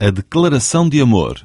A declaração de amor.